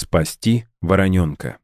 Спасти вороненка.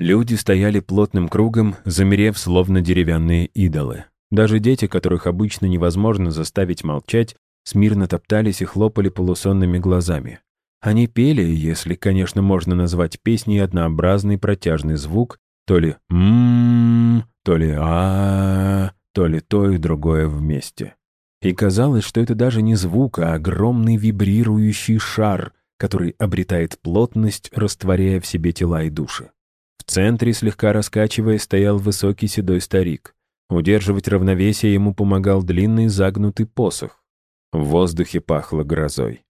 Люди стояли плотным кругом, замерев, словно деревянные идолы. Даже дети, которых обычно невозможно заставить молчать, смирно топтались и хлопали полусонными глазами. Они пели, если, конечно, можно назвать песней однообразный протяжный звук, то ли «м-м-м», то ли а то ли то и другое вместе. И казалось, что это даже не звук, а огромный вибрирующий шар, который обретает плотность, растворяя в себе тела и души. В центре, слегка раскачивая, стоял высокий седой старик. Удерживать равновесие ему помогал длинный загнутый посох. В воздухе пахло грозой.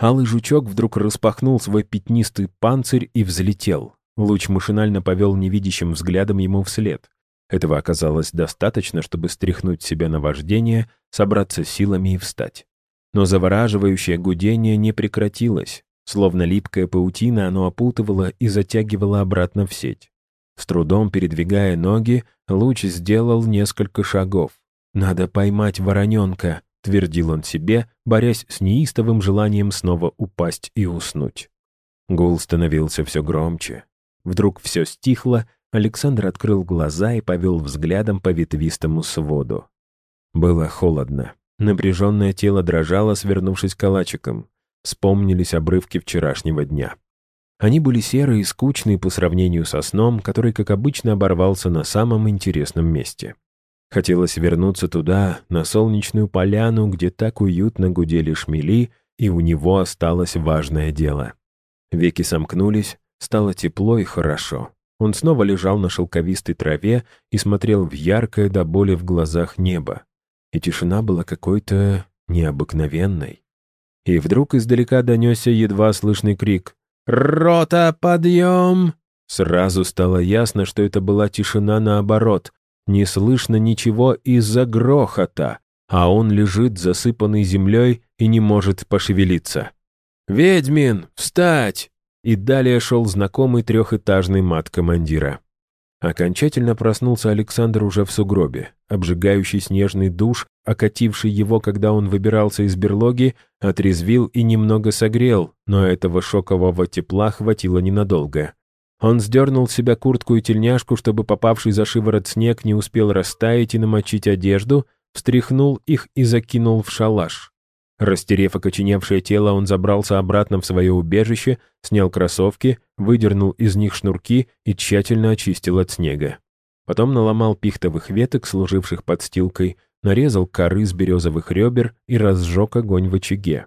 Алый жучок вдруг распахнул свой пятнистый панцирь и взлетел. Луч машинально повел невидящим взглядом ему вслед. Этого оказалось достаточно, чтобы стряхнуть себя на вождение, собраться силами и встать. Но завораживающее гудение не прекратилось. Словно липкая паутина, оно опутывало и затягивало обратно в сеть. С трудом передвигая ноги, луч сделал несколько шагов. «Надо поймать вороненка», — твердил он себе, борясь с неистовым желанием снова упасть и уснуть. Гул становился все громче. Вдруг все стихло, Александр открыл глаза и повел взглядом по ветвистому своду. Было холодно. Напряженное тело дрожало, свернувшись калачиком. Вспомнились обрывки вчерашнего дня. Они были серые и скучные по сравнению со сном, который, как обычно, оборвался на самом интересном месте. Хотелось вернуться туда, на солнечную поляну, где так уютно гудели шмели, и у него осталось важное дело. Веки сомкнулись, стало тепло и хорошо. Он снова лежал на шелковистой траве и смотрел в яркое до боли в глазах небо. И тишина была какой-то необыкновенной. И вдруг издалека донесся едва слышный крик «Рота, подъем!» Сразу стало ясно, что это была тишина наоборот. Не слышно ничего из-за грохота, а он лежит засыпанный землей и не может пошевелиться. «Ведьмин, встать!» И далее шел знакомый трехэтажный мат командира. Окончательно проснулся Александр уже в сугробе. Обжигающий снежный душ, окативший его, когда он выбирался из берлоги, отрезвил и немного согрел, но этого шокового тепла хватило ненадолго. Он сдернул с себя куртку и тельняшку, чтобы попавший за шиворот снег не успел растаять и намочить одежду, встряхнул их и закинул в шалаш. Растерев окоченевшее тело, он забрался обратно в свое убежище, снял кроссовки, выдернул из них шнурки и тщательно очистил от снега. Потом наломал пихтовых веток, служивших подстилкой, нарезал коры с березовых ребер и разжег огонь в очаге.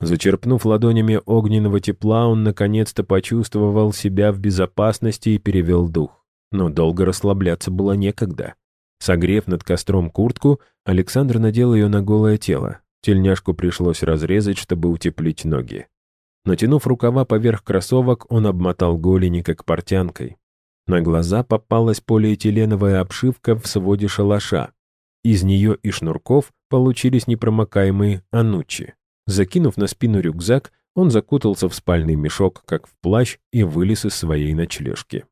Зачерпнув ладонями огненного тепла, он наконец-то почувствовал себя в безопасности и перевел дух. Но долго расслабляться было некогда. Согрев над костром куртку, Александр надел ее на голое тело. Тельняшку пришлось разрезать, чтобы утеплить ноги. Натянув рукава поверх кроссовок, он обмотал голени как портянкой. На глаза попалась полиэтиленовая обшивка в своде шалаша. Из нее и шнурков получились непромокаемые анучи. Закинув на спину рюкзак, он закутался в спальный мешок, как в плащ, и вылез из своей ночлежки.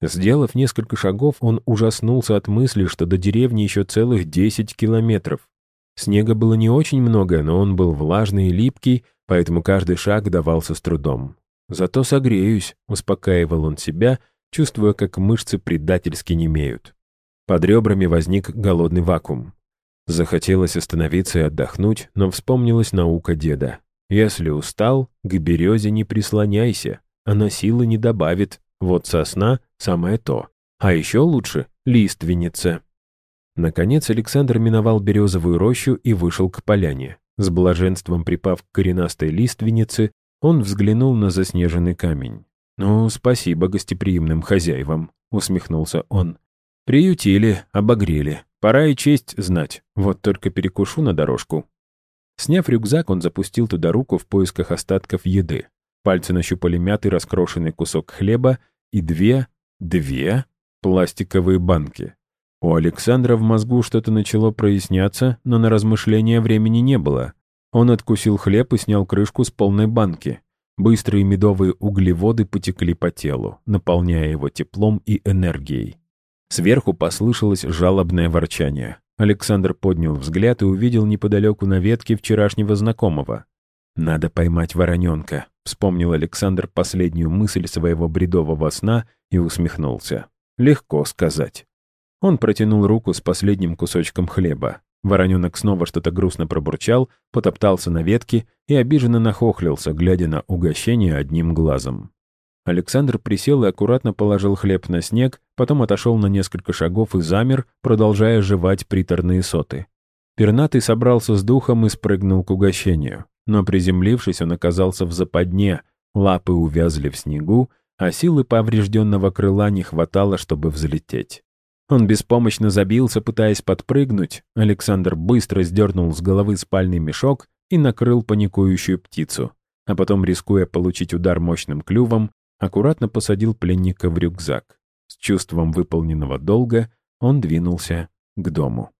Сделав несколько шагов, он ужаснулся от мысли, что до деревни еще целых 10 километров. Снега было не очень много, но он был влажный и липкий, поэтому каждый шаг давался с трудом. «Зато согреюсь», — успокаивал он себя, чувствуя, как мышцы предательски немеют. Под ребрами возник голодный вакуум. Захотелось остановиться и отдохнуть, но вспомнилась наука деда. «Если устал, к березе не прислоняйся, она силы не добавит. Вот сосна — самое то. А еще лучше — лиственница». Наконец Александр миновал березовую рощу и вышел к поляне. С блаженством припав к коренастой лиственнице, он взглянул на заснеженный камень. «Ну, спасибо гостеприимным хозяевам», — усмехнулся он. «Приютили, обогрели. Пора и честь знать. Вот только перекушу на дорожку». Сняв рюкзак, он запустил туда руку в поисках остатков еды. Пальцы нащупали мятый раскрошенный кусок хлеба и две, две пластиковые банки. У Александра в мозгу что-то начало проясняться, но на размышления времени не было. Он откусил хлеб и снял крышку с полной банки. Быстрые медовые углеводы потекли по телу, наполняя его теплом и энергией. Сверху послышалось жалобное ворчание. Александр поднял взгляд и увидел неподалеку на ветке вчерашнего знакомого. «Надо поймать вороненка», Вспомнил Александр последнюю мысль своего бредового сна и усмехнулся. Легко сказать. Он протянул руку с последним кусочком хлеба. Вороненок снова что-то грустно пробурчал, потоптался на ветке и обиженно нахохлился, глядя на угощение одним глазом. Александр присел и аккуратно положил хлеб на снег, потом отошел на несколько шагов и замер, продолжая жевать приторные соты. Пернатый собрался с духом и спрыгнул к угощению. Но приземлившись, он оказался в западне, лапы увязли в снегу, а силы поврежденного крыла не хватало, чтобы взлететь. Он беспомощно забился, пытаясь подпрыгнуть. Александр быстро сдернул с головы спальный мешок и накрыл паникующую птицу. А потом, рискуя получить удар мощным клювом, аккуратно посадил пленника в рюкзак. С чувством выполненного долга он двинулся к дому.